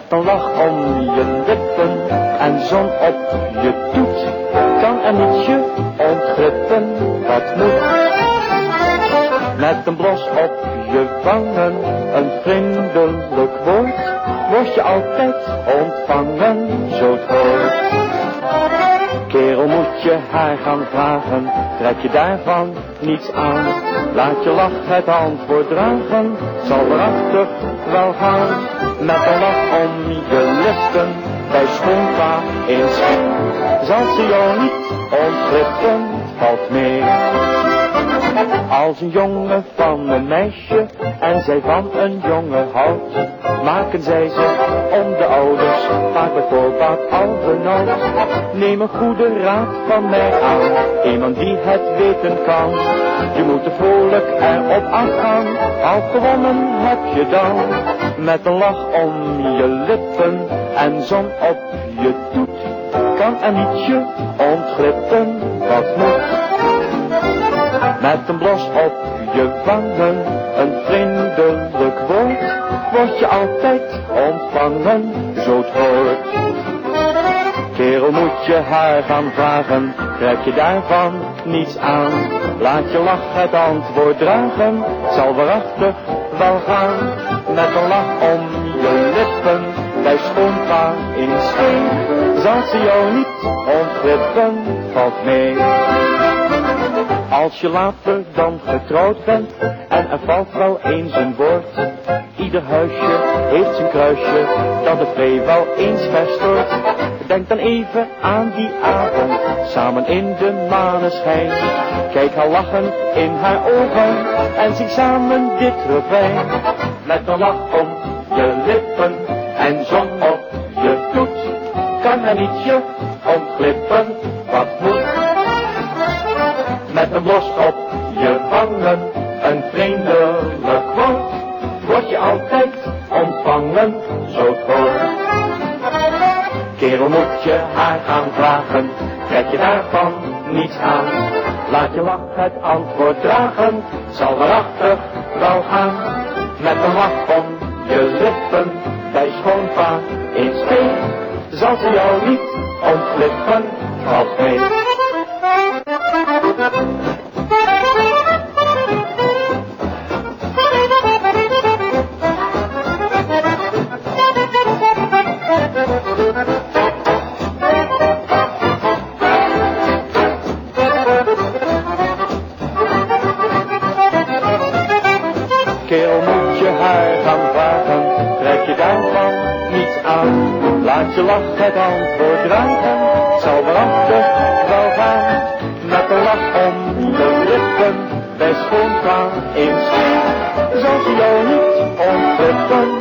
Met een lach om je lippen en zon op je toet, kan er niet je ontglippen wat moet. Met een blos op je wangen, een vriendelijk woord, word je altijd ontvangen, zo het. Je haar gaan vragen, trek je daarvan niets aan. Laat je lach het antwoord dragen, zal waarachtig wel gaan. Met een lach om je lippen, bij schoonpa in schik. Zal ze jou niet ontglippen, valt mee. Als een jongen van een meisje en zij van een jongen houdt, maken zij ze om de ouders met voorbaat al benauwd. Neem een goede raad van mij aan, iemand die het weten kan. Je moet er vrolijk erop afgaan, al gewonnen heb je dan. Met een lach om je lippen en zon op je toet, kan er niet je ontglippen wat moet. Met een blos op je wangen, een Kerel moet je haar gaan vragen, trek je daarvan niets aan. Laat je lach het antwoord dragen, zal waarachtig wel gaan. Met een lach om je lippen, bij schoonpa in scheen, zal ze jou niet ontglippen, valt mee. Als je later dan getrouwd bent en er valt wel eens een woord. Ieder huisje heeft zijn kruisje dat de vree wel eens verstoort. Denk dan even aan die avond, samen in de maneschijn. Kijk haar lachen in haar ogen en zing samen dit refrein. Met een lach om je lippen en zon op je toet, kan er niet je ontglippen wat moet. Met een blos op je wangen, een vriendelijk woord, word je altijd ontvangen, zo hoort. Kerel moet je haar gaan vragen, trek je daarvan niets aan. Laat je lach het antwoord dragen, zal waarachtig wel gaan. Met een lach om je lippen, bij schoonpa in speen, zal ze jou niet Kerel moet je haar gaan vragen, trek je daarvan niets aan. Laat je lach het antwoord dragen, zal waarachtig wel gaan. Met een lach om je lippen, bij schoonpa in zal ze jou niet ontglippen,